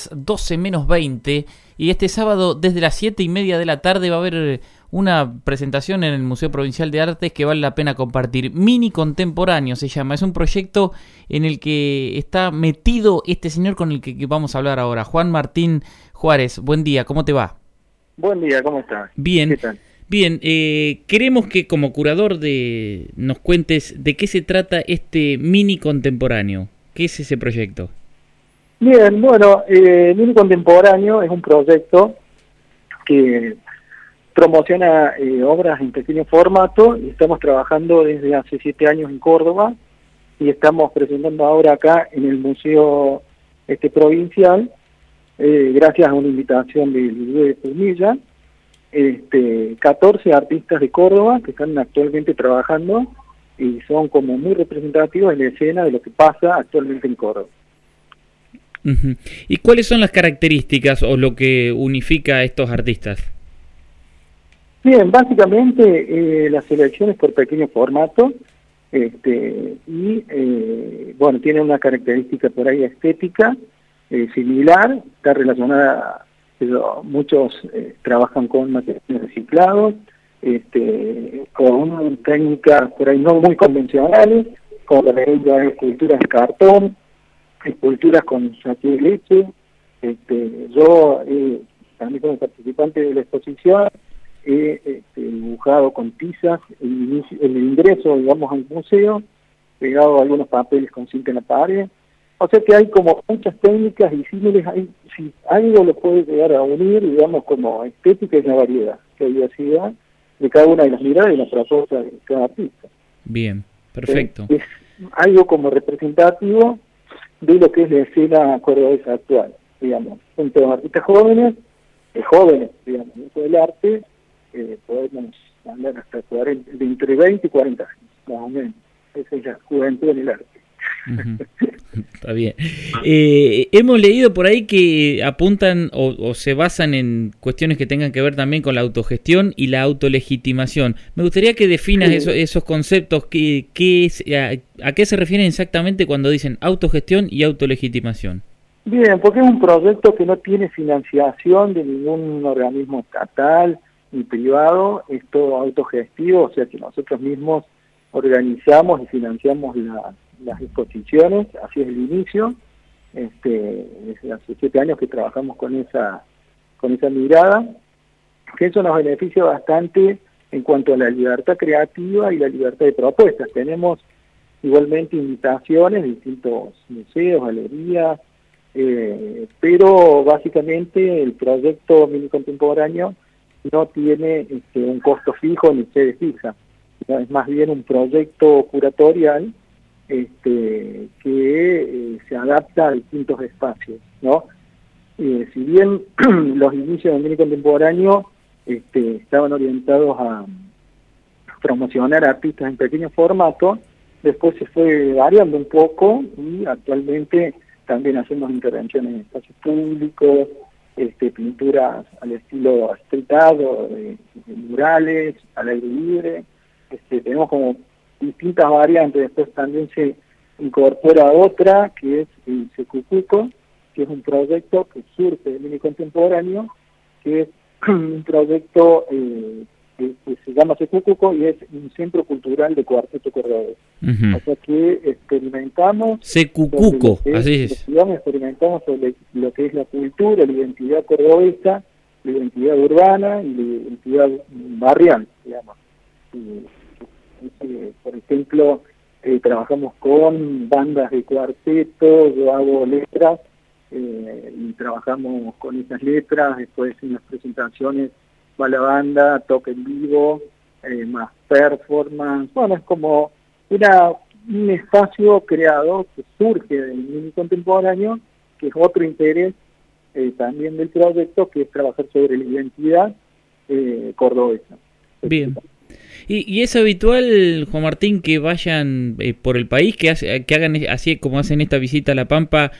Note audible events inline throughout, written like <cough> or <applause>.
las 12 menos 20 y este sábado desde las 7 y media de la tarde va a haber una presentación en el Museo Provincial de Artes que vale la pena compartir. Mini Contemporáneo se llama, es un proyecto en el que está metido este señor con el que, vamos a hablar ahora, Juan Martín Juárez. Buen día, ¿cómo te va? Buen día, ¿cómo estás? Bien. Bien, eh, queremos que como curador de nos cuentes de qué se trata este mini contemporáneo. ¿Qué es ese proyecto? Bien, bueno, eh, Contemporáneo es un proyecto que promociona eh, obras en pequeño formato y estamos trabajando desde hace siete años en Córdoba y estamos presentando ahora acá en el Museo este provincial, eh, gracias a una invitación de Luis Pumilla, este, 14 artistas de Córdoba que están actualmente trabajando y son como muy representativos en la escena de lo que pasa actualmente en Córdoba. ¿Y cuáles son las características o lo que unifica a estos artistas? Bien, básicamente eh, las selecciones por pequeño formato este, y eh, bueno, tiene una característica por ahí estética eh, similar, está relacionada, pero muchos eh, trabajan con materiales reciclados, este, con técnicas por ahí no muy convencionales, como la de esculturas de cartón, esculturas con saqué de leche. Este, yo, eh, también como participante de la exposición, he este, dibujado con tizas el, el, ingreso, digamos, al museo, pegado algunos papeles con cinta en la pared. O sea que hay como muchas técnicas y hay, si algo lo puede llegar a unir, digamos, como estética y la variedad, que hay diversidad de cada una de las miradas y las propuestas de cada artista. Bien, perfecto. Es, algo como representativo de lo que es la escena cordobesa actual, digamos. Todos artistas jóvenes, eh, jóvenes, digamos, del arte, eh, podemos andar hasta 40, de entre 20 y 40 años, más o menos. Esa es la juventud en el arte. <laughs> Está bien. Eh, hemos leído por ahí que apuntan o, se basan en cuestiones que tengan que ver también con la autogestión y la autolegitimación. Me gustaría que definas esos conceptos, que, a, a, qué se refieren exactamente cuando dicen autogestión y autolegitimación. Bien, porque es un proyecto que no tiene financiación de ningún organismo estatal ni privado, es todo autogestivo, o sea que nosotros mismos organizamos y financiamos la las exposiciones, así es el inicio, este, hace siete años que trabajamos con esa, con esa mirada, que eso nos beneficia bastante en cuanto a la libertad creativa y la libertad de propuestas. Tenemos igualmente invitaciones distintos museos, galerías, eh, pero básicamente el proyecto mini contemporáneo no tiene este, un costo fijo ni sede fija, es más bien un proyecto curatorial este, que eh, se adapta a distintos espacios, ¿no? Eh, si bien <clears throat> los inicios del mini contemporáneo este, estaban orientados a promocionar artistas en pequeño formato, después se fue variando un poco y actualmente también hacemos intervenciones en espacios públicos, este, pinturas al estilo street art, murales, al aire libre, este, tenemos como distintas variantes, después también se incorpora otra que es el Secucuco, que es un proyecto que surge del mini contemporáneo, que es <clears throat> un proyecto eh, que, se llama Secucuco y es un centro cultural de cuarteto cordobés. O sea que experimentamos... Secucuco, así es. Experimentamos sobre lo que es la cultura, la identidad cordobesa, la identidad urbana y la identidad barrial, digamos. Eh, por ejemplo, eh, trabajamos con bandas de cuarteto, yo hago letras eh, y trabajamos con esas letras, después en las presentaciones va la banda, toca en vivo, más performance, bueno, es como una, un espacio creado que surge del mini contemporáneo, que es otro interés también del proyecto, que es trabajar sobre la identidad cordobesa. Bien. ¿Y, es habitual, Juan Martín, que vayan eh, por el país, que, que hagan así como hacen esta visita a La Pampa?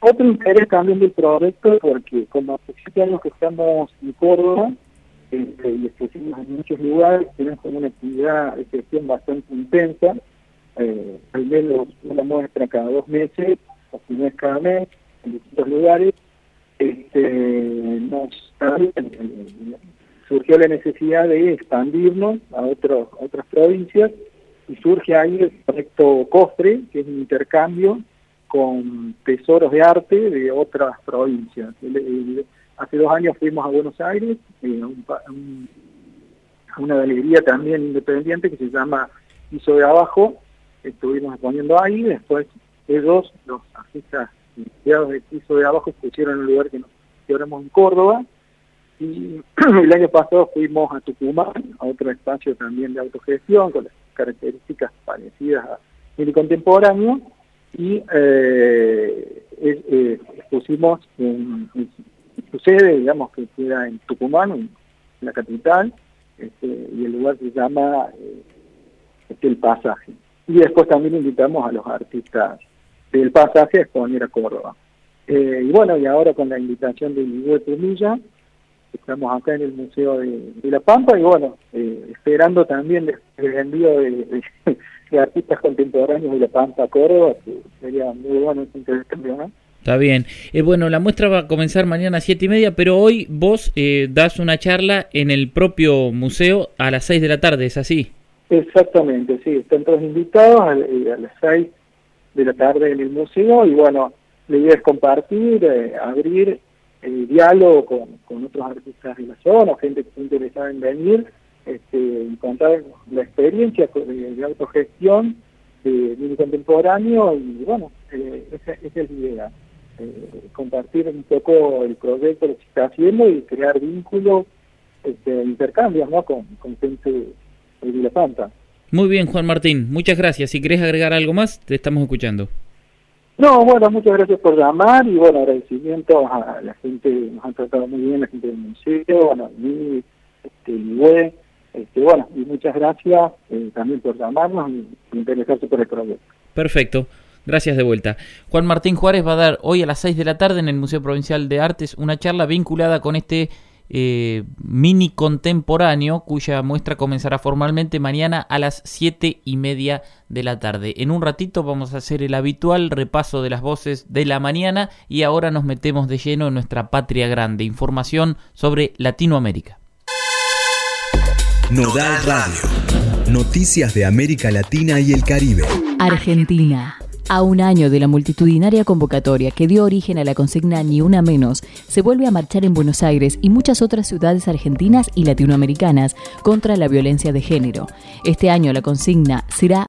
Otro interés también del proyecto, porque como hace años que estamos en Córdoba, este, y estuvimos en muchos lugares, tenemos una actividad de gestión bastante intensa, eh, al menos una muestra cada dos meses, o si no cada mes, en distintos lugares, este, nos, surgió la necesidad de expandirnos a, otros, otras provincias y surge ahí el proyecto COSTRE, que es un intercambio con tesoros de arte de otras provincias. hace dos años fuimos a Buenos Aires, eh, a, una galería también independiente que se llama Piso de Abajo, estuvimos exponiendo ahí, después ellos, los artistas de Piso de Abajo, pusieron un lugar que nos quedamos en Córdoba, y <clears throat> el año pasado fuimos a Tucumán, a otro espacio también de autogestión, con las características parecidas a el contemporáneo, y eh, eh, expusimos en, su sede, digamos, que queda en Tucumán, en la capital, este, y el lugar se llama eh, El Pasaje. Y después también invitamos a los artistas del Pasaje a exponer a Córdoba. Eh, y bueno, y ahora con la invitación de Miguel Trumilla, estamos acá en el Museo de, La Pampa y bueno, eh, esperando también el envío <laughs> de, artistas contemporáneos de La Pampa a Córdoba, que sería muy bueno ese intercambio, ¿no? Está bien. Eh, bueno, la muestra va a comenzar mañana a siete y media, pero hoy vos eh, das una charla en el propio museo a las seis de la tarde, ¿es así? Exactamente, sí. Están todos invitados a, a las seis de la tarde en el museo y bueno, la idea es compartir, abrir el diálogo con, con, otros artistas de la zona, gente que está interesada en venir, este, y contar la experiencia de, autogestión de, de contemporáneo y bueno, eh, esa, es la idea. Eh, compartir un poco el proyecto, lo que se está haciendo y crear vínculos, este, intercambios ¿no? con, con gente de La Santa. Muy bien, Juan Martín, muchas gracias. Si querés agregar algo más, te estamos escuchando. No, bueno, muchas gracias por llamar y bueno, agradecimiento a la gente, nos han tratado muy bien la gente del museo, bueno, a mí, este, web, este, bueno, y muchas gracias eh, también por llamarnos y interesarse por el proyecto. Perfecto. Gracias de vuelta. Juan Martín Juárez va a dar hoy a las 6 de la tarde en el Museo Provincial de Artes una charla vinculada con este eh, mini contemporáneo cuya muestra comenzará formalmente mañana a las siete y media de la tarde. En un ratito vamos a hacer el habitual repaso de las voces de la mañana y ahora nos metemos de lleno en nuestra patria grande. Información sobre Latinoamérica. Nodal Radio. Noticias de América Latina y el Caribe. Argentina. A un año de la multitudinaria convocatoria que dio origen a la consigna Ni una menos, se vuelve a marchar en Buenos Aires y muchas otras ciudades argentinas y latinoamericanas contra la violencia de género. Este año la consigna será